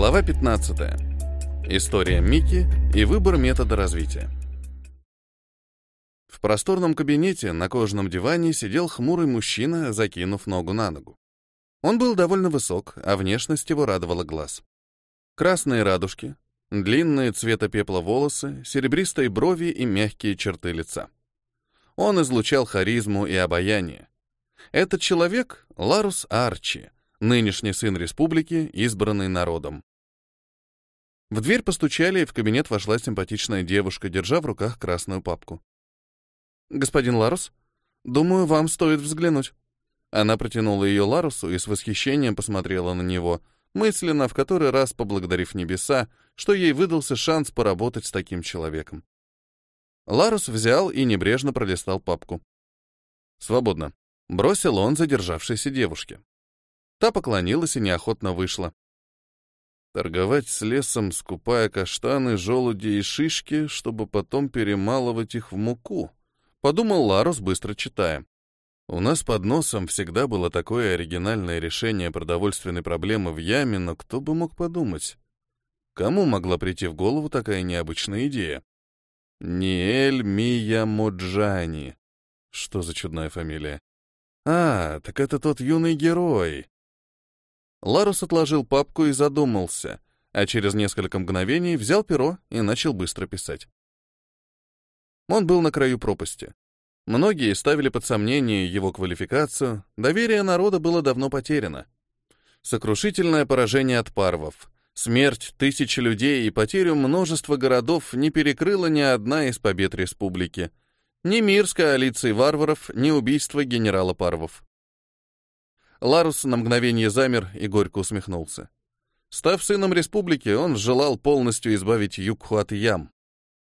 Глава 15. История Мики и выбор метода развития. В просторном кабинете на кожаном диване сидел хмурый мужчина, закинув ногу на ногу. Он был довольно высок, а внешность его радовала глаз. Красные радужки, длинные цвета пепла волосы, серебристые брови и мягкие черты лица. Он излучал харизму и обаяние. Этот человек — Ларус Арчи, нынешний сын республики, избранный народом. В дверь постучали, и в кабинет вошла симпатичная девушка, держа в руках красную папку. «Господин Ларус, думаю, вам стоит взглянуть». Она протянула ее Ларусу и с восхищением посмотрела на него, мысленно в который раз поблагодарив небеса, что ей выдался шанс поработать с таким человеком. Ларус взял и небрежно пролистал папку. «Свободно», — бросил он задержавшейся девушке. Та поклонилась и неохотно вышла. Торговать с лесом, скупая каштаны, желуди и шишки, чтобы потом перемалывать их в муку, подумал Ларус, быстро читая. У нас под носом всегда было такое оригинальное решение продовольственной проблемы в яме, но кто бы мог подумать? Кому могла прийти в голову такая необычная идея? Ниэль Миямоджани. Что за чудная фамилия? А, так это тот юный герой. Ларус отложил папку и задумался, а через несколько мгновений взял перо и начал быстро писать. Он был на краю пропасти. Многие ставили под сомнение его квалификацию, доверие народа было давно потеряно. Сокрушительное поражение от парвов, смерть тысячи людей и потерю множества городов не перекрыла ни одна из побед республики. Ни мир с коалицией варваров, ни убийство генерала Парвов. Ларус на мгновение замер и горько усмехнулся. Став сыном республики, он желал полностью избавить Юкху от ям.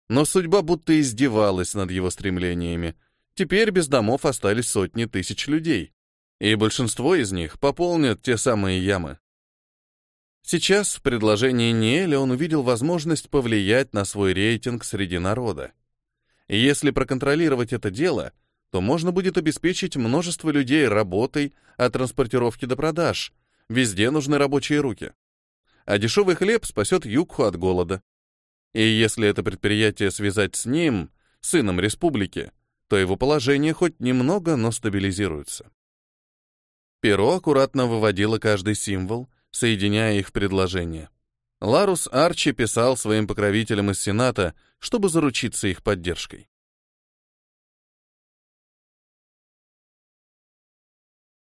Но судьба будто издевалась над его стремлениями. Теперь без домов остались сотни тысяч людей, и большинство из них пополнят те самые ямы. Сейчас в предложении Ниэля он увидел возможность повлиять на свой рейтинг среди народа. Если проконтролировать это дело, то можно будет обеспечить множество людей работой от транспортировки до продаж. Везде нужны рабочие руки. А дешевый хлеб спасет Югху от голода. И если это предприятие связать с ним, сыном республики, то его положение хоть немного, но стабилизируется. Перо аккуратно выводило каждый символ, соединяя их в предложение. Ларус Арчи писал своим покровителям из Сената, чтобы заручиться их поддержкой.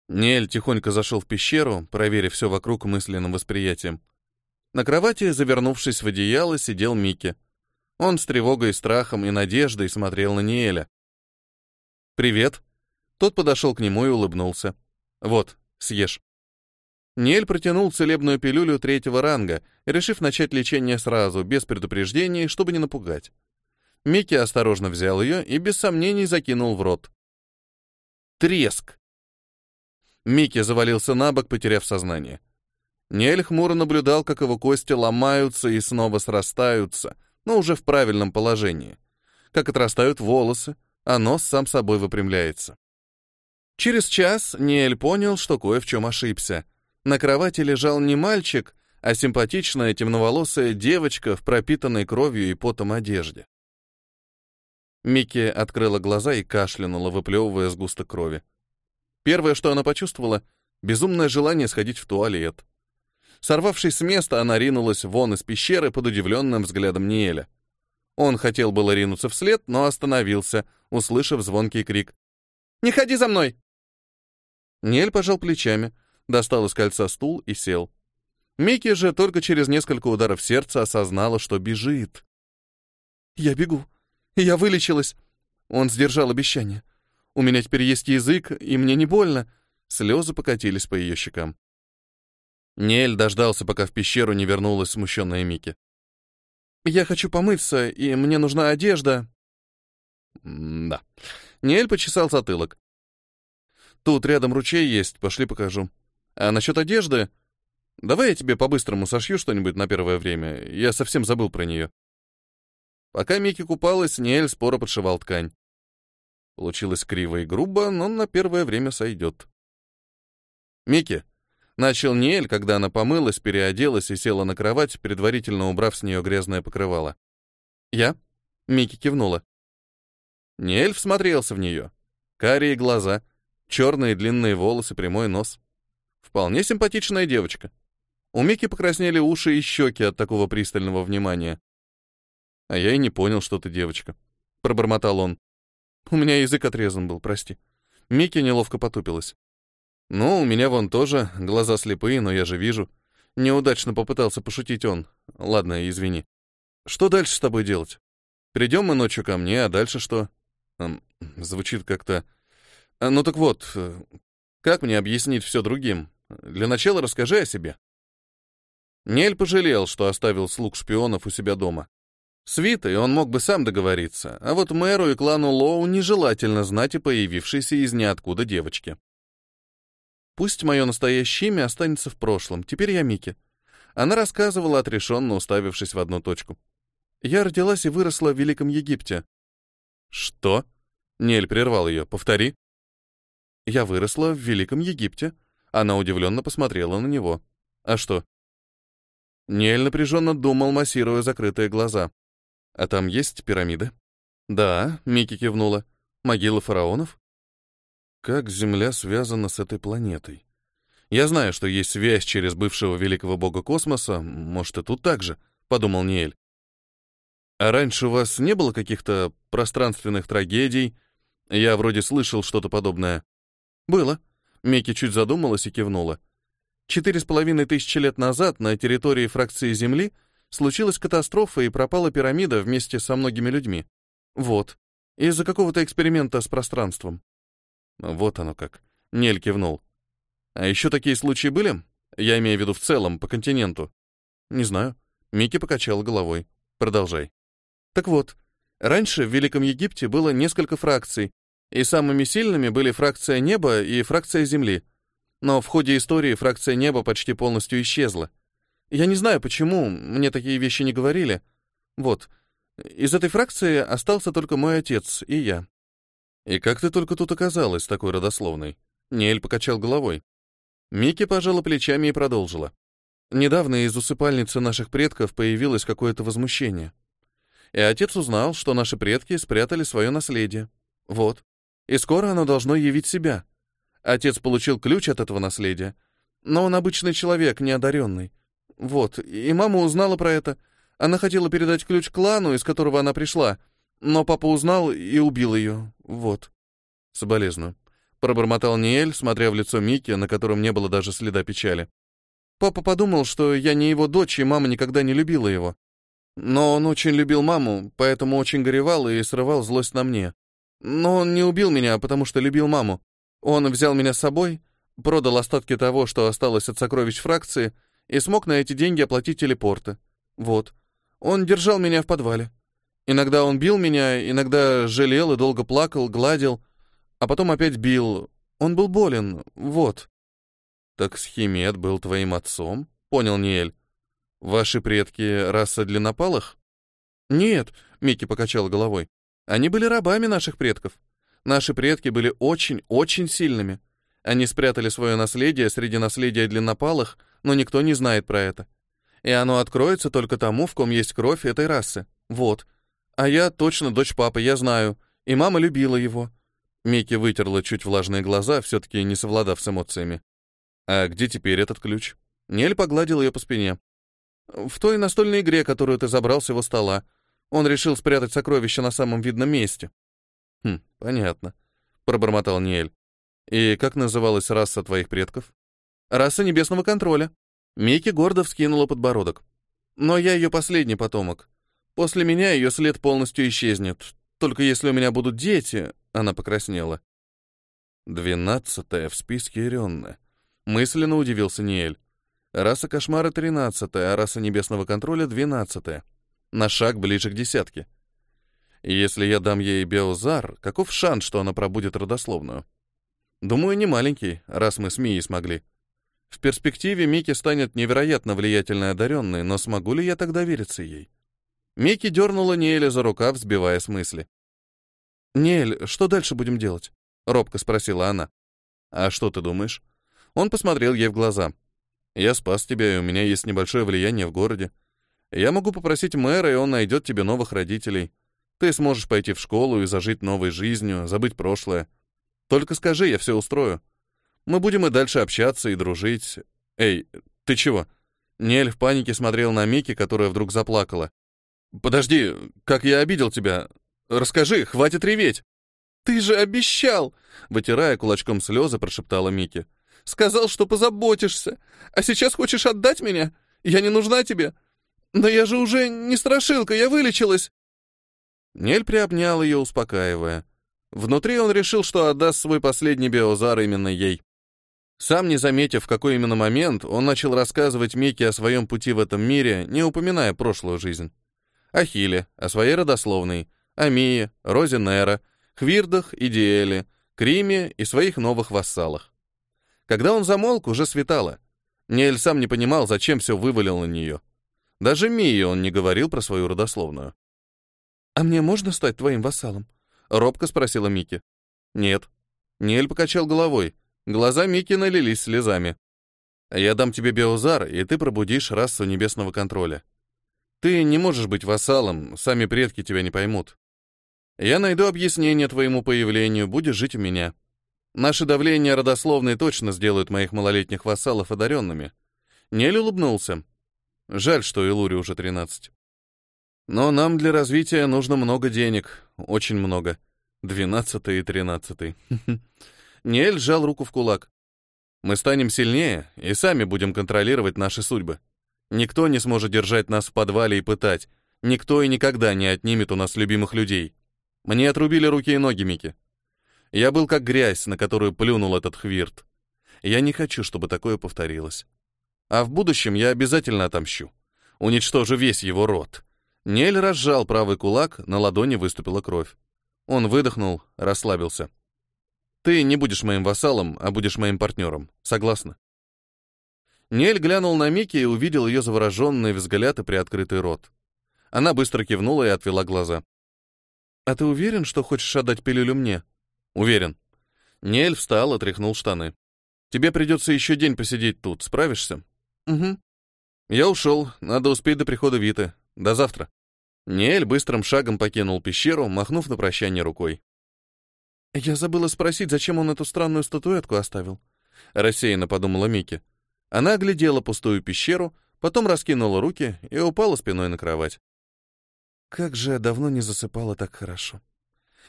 Нель тихонько зашел в пещеру, проверив все вокруг мысленным восприятием. На кровати, завернувшись в одеяло, сидел Микки. Он с тревогой, страхом и надеждой смотрел на Ниэля. «Привет». Тот подошел к нему и улыбнулся. «Вот, съешь». Ниэль протянул целебную пилюлю третьего ранга, решив начать лечение сразу, без предупреждений, чтобы не напугать. Микки осторожно взял ее и без сомнений закинул в рот. Треск! Микки завалился на бок, потеряв сознание. Нель хмуро наблюдал, как его кости ломаются и снова срастаются, но уже в правильном положении. Как отрастают волосы, а нос сам собой выпрямляется. Через час Ниэль понял, что кое в чем ошибся. На кровати лежал не мальчик, а симпатичная темноволосая девочка в пропитанной кровью и потом одежде. Микки открыла глаза и кашлянула, выплевывая сгусток крови. Первое, что она почувствовала — безумное желание сходить в туалет. Сорвавшись с места, она ринулась вон из пещеры под удивленным взглядом Ниэля. Он хотел было ринуться вслед, но остановился, услышав звонкий крик. «Не ходи за мной!» Ниэль пожал плечами, достал из кольца стул и сел. Микки же только через несколько ударов сердца осознала, что бежит. «Я бегу. Я вылечилась». Он сдержал обещание. У меня теперь есть язык, и мне не больно. Слезы покатились по ее щекам. Нель дождался, пока в пещеру не вернулась смущенная Мики. «Я хочу помыться, и мне нужна одежда». «Да». Нель почесал затылок. «Тут рядом ручей есть, пошли покажу. А насчет одежды? Давай я тебе по-быстрому сошью что-нибудь на первое время. Я совсем забыл про нее». Пока Мики купалась, Нель споро подшивал ткань. Получилось криво и грубо, но на первое время сойдет. «Микки, Начал Ниэль, когда она помылась, переоделась и села на кровать, предварительно убрав с нее грязное покрывало. «Я?» — Микки кивнула. Ниэль всмотрелся в нее. Карие глаза, черные длинные волосы, прямой нос. Вполне симпатичная девочка. У Мики покраснели уши и щеки от такого пристального внимания. «А я и не понял, что ты девочка», — пробормотал он. «У меня язык отрезан был, прости». Микки неловко потупилась. «Ну, у меня вон тоже, глаза слепые, но я же вижу». Неудачно попытался пошутить он. Ладно, извини. Что дальше с тобой делать? Придем мы ночью ко мне, а дальше что? Звучит как-то... А, ну так вот, э, как мне объяснить все другим? Для начала расскажи о себе. Нель пожалел, что оставил слуг шпионов у себя дома. С Витой он мог бы сам договориться, а вот мэру и клану Лоу нежелательно знать о появившейся из ниоткуда девочке. Пусть мое настоящее имя останется в прошлом. Теперь я Мики. Она рассказывала, отрешенно уставившись в одну точку. Я родилась и выросла в Великом Египте. Что? Нель прервал ее. Повтори. Я выросла в Великом Египте. Она удивленно посмотрела на него. А что? Нель напряженно думал, массируя закрытые глаза. А там есть пирамиды? Да, Мики кивнула. Могилы фараонов? Как Земля связана с этой планетой? Я знаю, что есть связь через бывшего великого бога космоса, может, и тут так же, — подумал Ниэль. А раньше у вас не было каких-то пространственных трагедий? Я вроде слышал что-то подобное. Было. Микки чуть задумалась и кивнула. Четыре с половиной тысячи лет назад на территории фракции Земли случилась катастрофа и пропала пирамида вместе со многими людьми. Вот. Из-за какого-то эксперимента с пространством. Вот оно как. Нель кивнул. А еще такие случаи были? Я имею в виду в целом, по континенту. Не знаю. Микки покачал головой. Продолжай. Так вот, раньше в Великом Египте было несколько фракций, и самыми сильными были фракция неба и фракция земли. Но в ходе истории фракция неба почти полностью исчезла. Я не знаю, почему, мне такие вещи не говорили. Вот, из этой фракции остался только мой отец и я. «И как ты только тут оказалась, такой родословной?» Нель покачал головой. Микки пожала плечами и продолжила. «Недавно из усыпальницы наших предков появилось какое-то возмущение. И отец узнал, что наши предки спрятали свое наследие. Вот. И скоро оно должно явить себя. Отец получил ключ от этого наследия. Но он обычный человек, неодаренный. Вот. И мама узнала про это. Она хотела передать ключ клану, из которого она пришла — но папа узнал и убил ее. Вот. Соболезную. Пробормотал Ниэль, смотря в лицо Мики, на котором не было даже следа печали. Папа подумал, что я не его дочь, и мама никогда не любила его. Но он очень любил маму, поэтому очень горевал и срывал злость на мне. Но он не убил меня, потому что любил маму. Он взял меня с собой, продал остатки того, что осталось от сокровищ фракции, и смог на эти деньги оплатить телепорты. Вот. Он держал меня в подвале. Иногда он бил меня, иногда жалел и долго плакал, гладил, а потом опять бил. Он был болен, вот. Так Схимет был твоим отцом? Понял Ниэль. Ваши предки раса длиннопалых? Нет, Микки покачал головой. Они были рабами наших предков. Наши предки были очень-очень сильными. Они спрятали свое наследие среди наследия длиннопалых, но никто не знает про это. И оно откроется только тому, в ком есть кровь этой расы. Вот. А я точно дочь папы, я знаю. И мама любила его. Микки вытерла чуть влажные глаза, все-таки не совладав с эмоциями. А где теперь этот ключ? Нель погладил ее по спине. В той настольной игре, которую ты забрал с его стола. Он решил спрятать сокровище на самом видном месте. Хм, понятно, пробормотал Ниэль. И как называлась раса твоих предков? Раса небесного контроля. Микки гордо вскинула подбородок. Но я ее последний потомок. После меня ее след полностью исчезнет. Только если у меня будут дети, она покраснела. Двенадцатая в списке Иренны. Мысленно удивился Ниэль. Раса кошмара тринадцатая, а раса небесного контроля двенадцатая. На шаг ближе к десятке. Если я дам ей биозар, каков шанс, что она пробудет родословную? Думаю, не маленький, раз мы с Мией смогли. В перспективе Мики станет невероятно влиятельной одаренной, но смогу ли я тогда вериться ей? Микки дернула Неэля за рукав, сбивая с мысли. «Неэль, что дальше будем делать?» — робко спросила она. «А что ты думаешь?» Он посмотрел ей в глаза. Я спас тебя, и у меня есть небольшое влияние в городе. Я могу попросить мэра, и он найдет тебе новых родителей. Ты сможешь пойти в школу и зажить новой жизнью, забыть прошлое. Только скажи, я все устрою. Мы будем и дальше общаться и дружить. Эй, ты чего?» Нель в панике смотрел на Мики, которая вдруг заплакала. «Подожди, как я обидел тебя? Расскажи, хватит реветь!» «Ты же обещал!» — вытирая кулачком слезы, прошептала Мики. «Сказал, что позаботишься. А сейчас хочешь отдать меня? Я не нужна тебе. Но я же уже не страшилка, я вылечилась!» Нель приобнял ее, успокаивая. Внутри он решил, что отдаст свой последний биозар именно ей. Сам не заметив, в какой именно момент, он начал рассказывать Мике о своем пути в этом мире, не упоминая прошлую жизнь. О Хиле, о своей родословной, о Мии, Розе Нера — Хвирдах и Диэле, Криме и своих новых вассалах. Когда он замолк, уже светало. Нель сам не понимал, зачем все вывалил на нее. Даже Мии он не говорил про свою родословную. «А мне можно стать твоим вассалом?» — робко спросила Мики. «Нет». Нель покачал головой. Глаза Мики налились слезами. «Я дам тебе биозар, и ты пробудишь расу небесного контроля. Ты не можешь быть вассалом, сами предки тебя не поймут. Я найду объяснение твоему появлению, будешь жить у меня. Наше давление родословной точно сделают моих малолетних вассалов одаренными. Нель улыбнулся. Жаль, что Илури уже 13. Но нам для развития нужно много денег, очень много. Двенадцатый и тринадцатый. Нель сжал руку в кулак. Мы станем сильнее и сами будем контролировать наши судьбы. Никто не сможет держать нас в подвале и пытать. Никто и никогда не отнимет у нас любимых людей. Мне отрубили руки и ноги, Мики. Я был как грязь, на которую плюнул этот хвирт. Я не хочу, чтобы такое повторилось. А в будущем я обязательно отомщу. Уничтожу весь его род. Нель разжал правый кулак, на ладони выступила кровь. Он выдохнул, расслабился. Ты не будешь моим вассалом, а будешь моим партнером. Согласна? Нель глянул на Мики и увидел ее завороженный взгляд и приоткрытый рот. Она быстро кивнула и отвела глаза. «А ты уверен, что хочешь отдать пилюлю мне?» «Уверен». Нель встал, отряхнул штаны. «Тебе придется еще день посидеть тут. Справишься?» «Угу». «Я ушел. Надо успеть до прихода Виты. До завтра». Нель быстрым шагом покинул пещеру, махнув на прощание рукой. «Я забыла спросить, зачем он эту странную статуэтку оставил?» Рассеянно подумала Мики. Она оглядела пустую пещеру, потом раскинула руки и упала спиной на кровать. Как же я давно не засыпала так хорошо.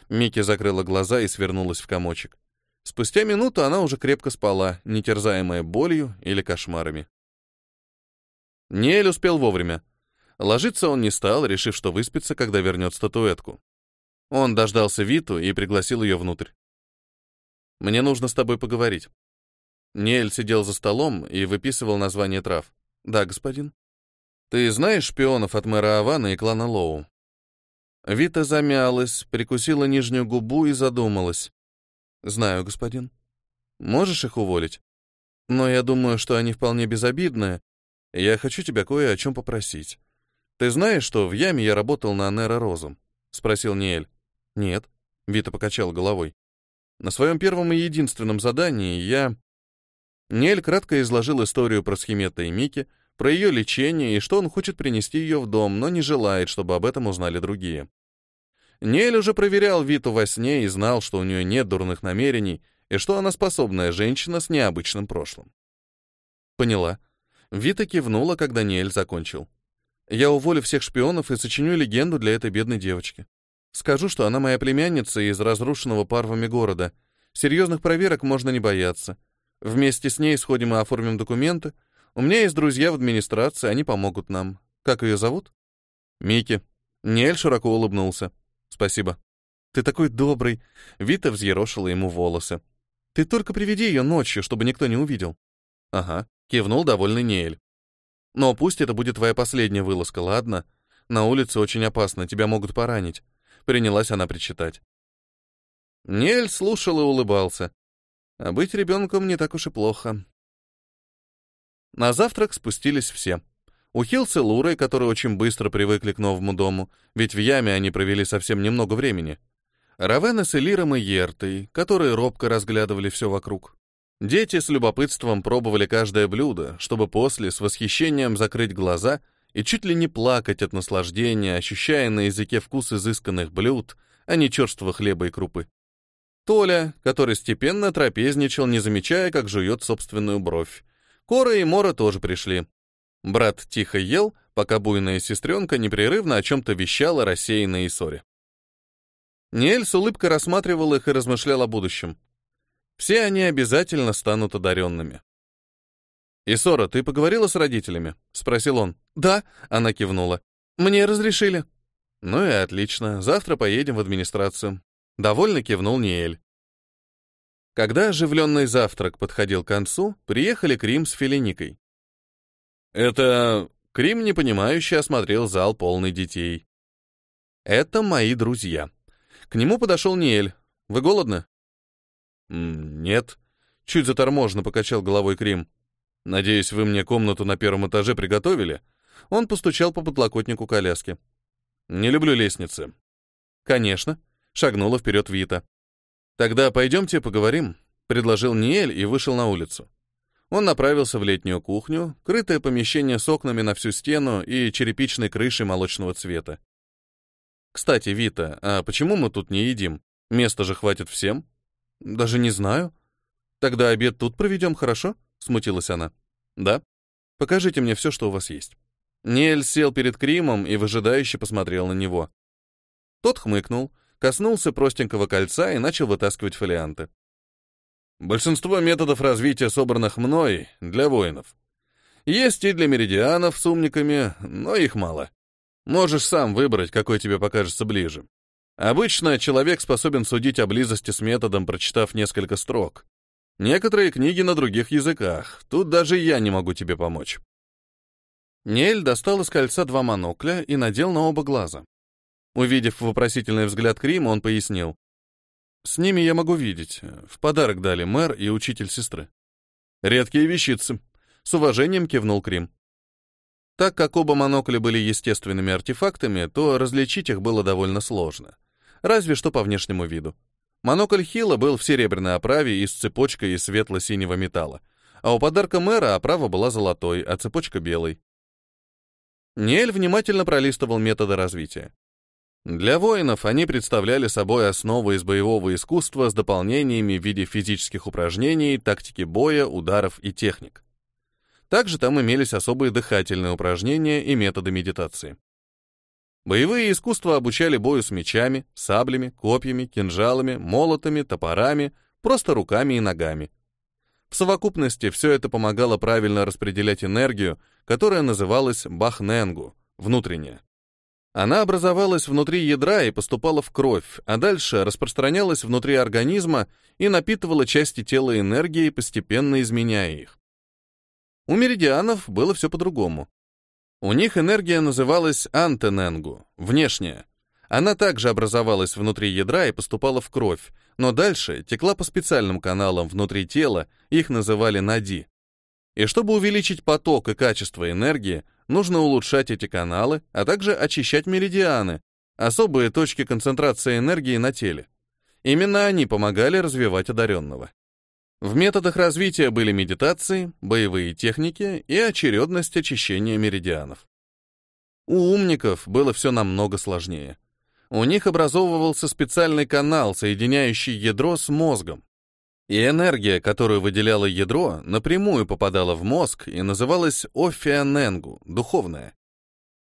Микки закрыла глаза и свернулась в комочек. Спустя минуту она уже крепко спала, не терзаемая болью или кошмарами. Ниэль успел вовремя. Ложиться он не стал, решив, что выспится, когда вернет статуэтку. Он дождался Виту и пригласил ее внутрь. «Мне нужно с тобой поговорить». Ниэль сидел за столом и выписывал название трав. «Да, господин». Ты знаешь шпионов от мэра Авана и клана Лоу? Вита замялась, прикусила нижнюю губу и задумалась. Знаю, господин. Можешь их уволить? Но я думаю, что они вполне безобидные. Я хочу тебя кое о чем попросить. Ты знаешь, что в яме я работал на Нера Розум? Спросил Ниэль. Нет. Вита покачал головой. На своем первом и единственном задании я... Ниэль кратко изложил историю про Схимета и Мики, про ее лечение и что он хочет принести ее в дом, но не желает, чтобы об этом узнали другие. Нель уже проверял Виту во сне и знал, что у нее нет дурных намерений и что она способная женщина с необычным прошлым. Поняла. Вита кивнула, когда Нель закончил. Я уволю всех шпионов и сочиню легенду для этой бедной девочки. Скажу, что она моя племянница из разрушенного парвами города. Серьезных проверок можно не бояться. Вместе с ней сходим и оформим документы, у меня есть друзья в администрации, они помогут нам. Как ее зовут? Мики. Нель широко улыбнулся. Спасибо. Ты такой добрый. Вита взъерошила ему волосы. Ты только приведи ее ночью, чтобы никто не увидел. Ага, кивнул довольный Нель. Но пусть это будет твоя последняя вылазка, ладно? На улице очень опасно, тебя могут поранить. Принялась она причитать. Нель слушал и улыбался. А быть ребенком не так уж и плохо. На завтрак спустились все. Ухил с которые очень быстро привыкли к новому дому, ведь в яме они провели совсем немного времени. Равена с Элиром и Ертой, которые робко разглядывали все вокруг. Дети с любопытством пробовали каждое блюдо, чтобы после с восхищением закрыть глаза и чуть ли не плакать от наслаждения, ощущая на языке вкус изысканных блюд, а не черствого хлеба и крупы. Толя, который степенно трапезничал, не замечая, как жует собственную бровь. Кора и Мора тоже пришли. Брат тихо ел, пока буйная сестренка непрерывно о чем-то вещала рассеянной и ссоре. Ниэль с улыбкой рассматривал их и размышлял о будущем. Все они обязательно станут одаренными. «Исора, ты поговорила с родителями?» — спросил он. «Да», — она кивнула. «Мне разрешили». «Ну и отлично. Завтра поедем в администрацию». Довольно кивнул Ниэль. Когда оживленный завтрак подходил к концу, приехали Крим с Филиникой. Это... Крим непонимающе осмотрел зал полный детей. Это мои друзья. К нему подошел Ниэль. Вы голодны? «Нет». Чуть заторможенно покачал головой Крим. «Надеюсь, вы мне комнату на первом этаже приготовили?» Он постучал по подлокотнику коляски. «Не люблю лестницы». «Конечно», — шагнула вперед Вита. «Тогда пойдемте поговорим», — предложил Ниэль и вышел на улицу. Он направился в летнюю кухню, крытое помещение с окнами на всю стену и черепичной крышей молочного цвета. «Кстати, Вита, а почему мы тут не едим? Места же хватит всем?» Даже не знаю. Тогда обед тут проведем, хорошо? Смутилась она. Да. Покажите мне все, что у вас есть. Нель сел перед Кримом и выжидающе посмотрел на него. Тот хмыкнул, коснулся простенького кольца и начал вытаскивать фолианты. Большинство методов развития, собранных мной, для воинов. Есть и для меридианов с умниками, но их мало. Можешь сам выбрать, какой тебе покажется ближе. Обычно человек способен судить о близости с методом, прочитав несколько строк. Некоторые книги на других языках. Тут даже я не могу тебе помочь. Нель достал из кольца два монокля и надел на оба глаза. Увидев вопросительный взгляд Крима, он пояснил. «С ними я могу видеть. В подарок дали мэр и учитель сестры». «Редкие вещицы», — с уважением кивнул Крим. Так как оба монокля были естественными артефактами, то различить их было довольно сложно разве что по внешнему виду. Монокль Хила был в серебряной оправе и с цепочкой из светло-синего металла, а у подарка мэра оправа была золотой, а цепочка белой. Ниэль внимательно пролистывал методы развития. Для воинов они представляли собой основу из боевого искусства с дополнениями в виде физических упражнений, тактики боя, ударов и техник. Также там имелись особые дыхательные упражнения и методы медитации. Боевые искусства обучали бою с мечами, саблями, копьями, кинжалами, молотами, топорами, просто руками и ногами. В совокупности все это помогало правильно распределять энергию, которая называлась бахненгу, внутренняя. Она образовалась внутри ядра и поступала в кровь, а дальше распространялась внутри организма и напитывала части тела энергией, постепенно изменяя их. У меридианов было все по-другому. У них энергия называлась антененгу, внешняя. Она также образовалась внутри ядра и поступала в кровь, но дальше текла по специальным каналам внутри тела, их называли нади. И чтобы увеличить поток и качество энергии, нужно улучшать эти каналы, а также очищать меридианы, особые точки концентрации энергии на теле. Именно они помогали развивать одаренного. В методах развития были медитации, боевые техники и очередность очищения меридианов. У умников было все намного сложнее. У них образовывался специальный канал, соединяющий ядро с мозгом. И энергия, которую выделяло ядро, напрямую попадала в мозг и называлась офианенгу, духовная.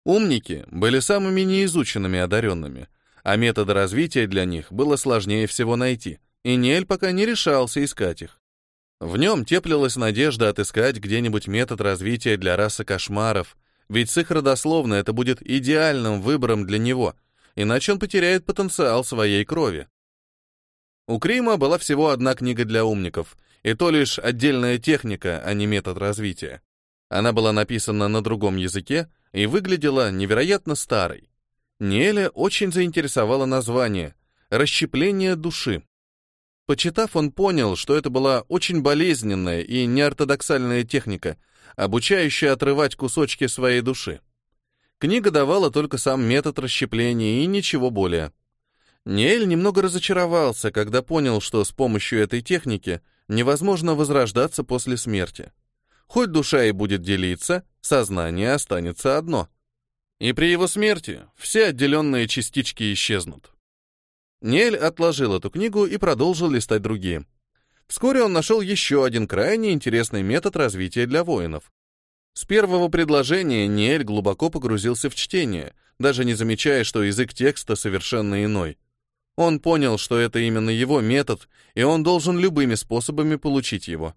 Умники были самыми неизученными одаренными, а методы развития для них было сложнее всего найти, и Нель пока не решался искать их. В нем теплилась надежда отыскать где-нибудь метод развития для расы кошмаров, ведь с их родословно это будет идеальным выбором для него, иначе он потеряет потенциал своей крови. У Крима была всего одна книга для умников, и то лишь отдельная техника, а не метод развития. Она была написана на другом языке и выглядела невероятно старой. Неля очень заинтересовало название «Расщепление души». Почитав, он понял, что это была очень болезненная и неортодоксальная техника, обучающая отрывать кусочки своей души. Книга давала только сам метод расщепления и ничего более. Ниэль немного разочаровался, когда понял, что с помощью этой техники Невозможно возрождаться после смерти. Хоть душа и будет делиться, сознание останется одно. И при его смерти все отделенные частички исчезнут. Нель отложил эту книгу и продолжил листать другие. Вскоре он нашел еще один крайне интересный метод развития для воинов. С первого предложения Нель глубоко погрузился в чтение, даже не замечая, что язык текста совершенно иной. Он понял, что это именно его метод, и он должен любыми способами получить его.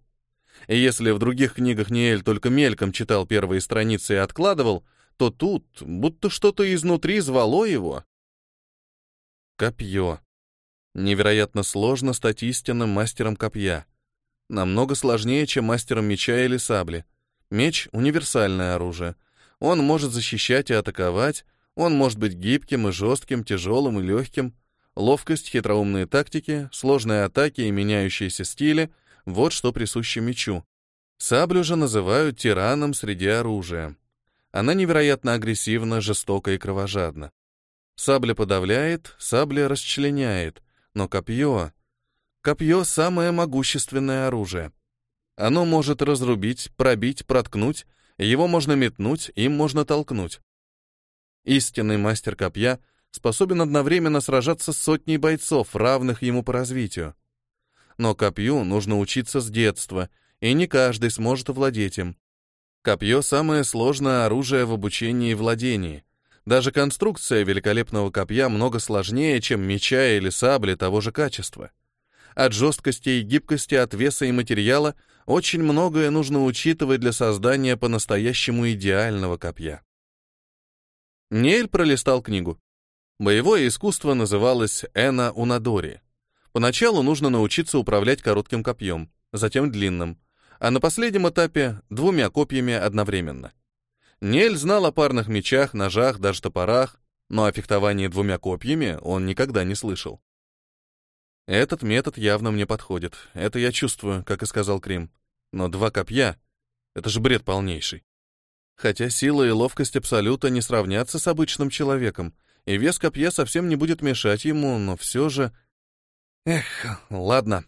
И если в других книгах Ниэль только мельком читал первые страницы и откладывал, то тут будто что-то изнутри звало его. Копье. Невероятно сложно стать истинным мастером копья. Намного сложнее, чем мастером меча или сабли. Меч — универсальное оружие. Он может защищать и атаковать, он может быть гибким и жестким, тяжелым и легким. Ловкость, хитроумные тактики, сложные атаки и меняющиеся стили — вот что присуще мечу. Саблю же называют тираном среди оружия. Она невероятно агрессивна, жестока и кровожадна. Сабля подавляет, сабля расчленяет, но копье... Копье — самое могущественное оружие. Оно может разрубить, пробить, проткнуть, его можно метнуть, им можно толкнуть. Истинный мастер копья способен одновременно сражаться с сотней бойцов, равных ему по развитию. Но копью нужно учиться с детства, и не каждый сможет овладеть им. Копье — самое сложное оружие в обучении и владении. Даже конструкция великолепного копья много сложнее, чем меча или сабли того же качества. От жесткости и гибкости, от веса и материала очень многое нужно учитывать для создания по-настоящему идеального копья. Неэль пролистал книгу. Боевое искусство называлось Эна Унадори. Поначалу нужно научиться управлять коротким копьем, затем длинным, а на последнем этапе — двумя копьями одновременно. Нель знал о парных мечах, ножах, даже топорах, но о фехтовании двумя копьями он никогда не слышал. Этот метод явно мне подходит. Это я чувствую, как и сказал Крим. Но два копья — это же бред полнейший. Хотя сила и ловкость Абсолюта не сравнятся с обычным человеком, и вес копья совсем не будет мешать ему, но все же... Эх, ладно.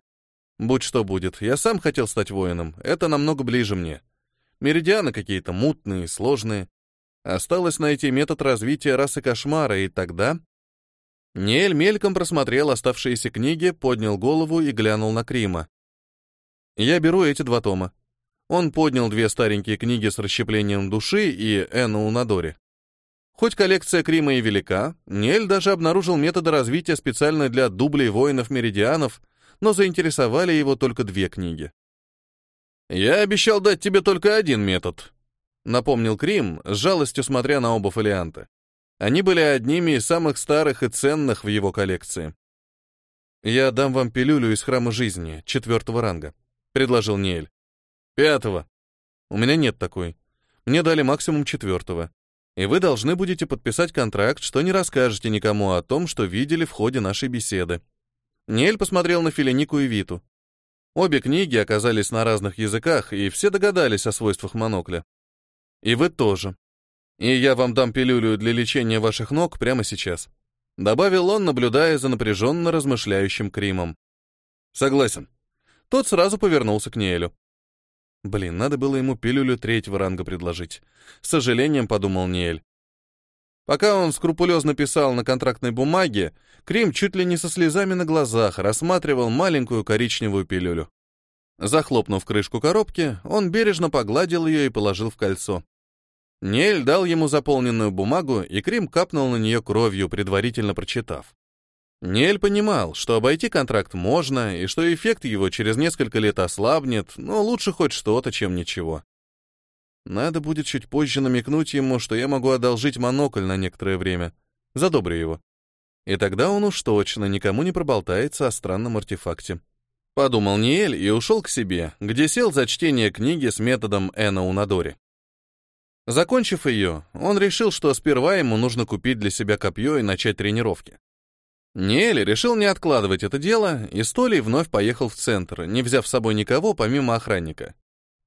Будь что будет. Я сам хотел стать воином. Это намного ближе мне. Меридианы какие-то мутные, сложные. Осталось найти метод развития расы кошмара, и тогда... Ниэль мельком просмотрел оставшиеся книги, поднял голову и глянул на Крима. «Я беру эти два тома. Он поднял две старенькие книги с расщеплением души и Эну Унадори. Хоть коллекция Крима и велика, Нель даже обнаружил методы развития специально для дублей воинов-меридианов, но заинтересовали его только две книги. «Я обещал дать тебе только один метод», — напомнил Крим, с жалостью смотря на оба фолианта. Они были одними из самых старых и ценных в его коллекции. «Я дам вам пилюлю из храма жизни, четвертого ранга», — предложил Ниэль. Пятого. У меня нет такой. Мне дали максимум четвертого. И вы должны будете подписать контракт, что не расскажете никому о том, что видели в ходе нашей беседы. Нель посмотрел на Филинику и Виту. Обе книги оказались на разных языках, и все догадались о свойствах монокля. И вы тоже. И я вам дам пилюлю для лечения ваших ног прямо сейчас. Добавил он, наблюдая за напряженно размышляющим Кримом. Согласен. Тот сразу повернулся к Неэлю. Блин, надо было ему пилюлю третьего ранга предложить. С сожалением подумал Ниэль. Пока он скрупулезно писал на контрактной бумаге, Крим чуть ли не со слезами на глазах рассматривал маленькую коричневую пилюлю. Захлопнув крышку коробки, он бережно погладил ее и положил в кольцо. Нель дал ему заполненную бумагу, и Крим капнул на нее кровью, предварительно прочитав. Нель понимал, что обойти контракт можно, и что эффект его через несколько лет ослабнет, но лучше хоть что-то, чем ничего. Надо будет чуть позже намекнуть ему, что я могу одолжить монокль на некоторое время. Задобрю его. И тогда он уж точно никому не проболтается о странном артефакте. Подумал Ниэль и ушел к себе, где сел за чтение книги с методом Эна Унадори. Закончив ее, он решил, что сперва ему нужно купить для себя копье и начать тренировки. Ниэль решил не откладывать это дело, и Столей вновь поехал в центр, не взяв с собой никого, помимо охранника.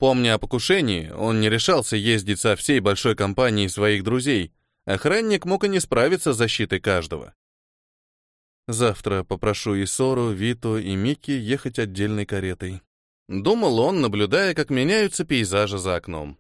Помня о покушении, он не решался ездить со всей большой компанией своих друзей. Охранник мог и не справиться с защитой каждого. Завтра попрошу Исору, Виту и Мики ехать отдельной каретой. Думал он, наблюдая, как меняются пейзажи за окном.